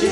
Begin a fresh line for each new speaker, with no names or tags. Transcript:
ج